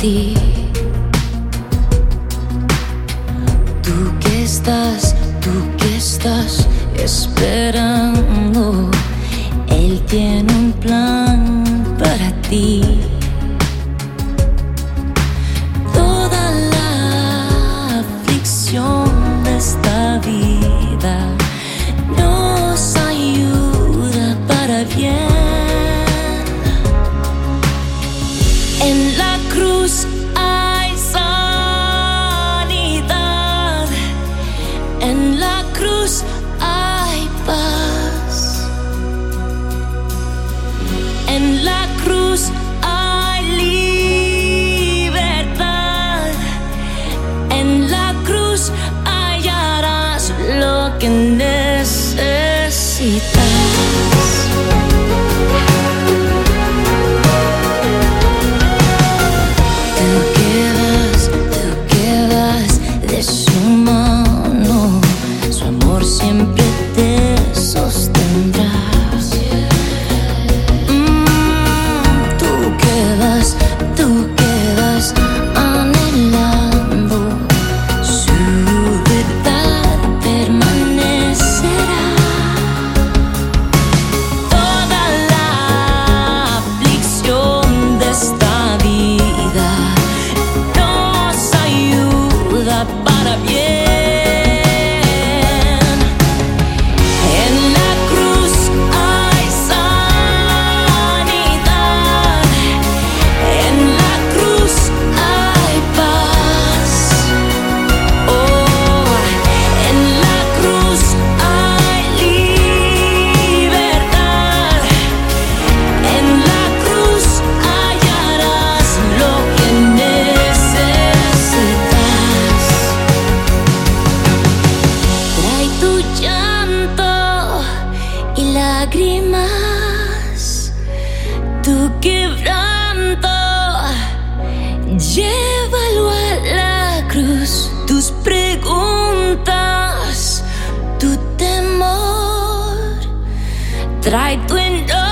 Tú que estás, tú que estás esperando, Él tiene un plan para ti. Que necesitas. Ayuda para that I don't know.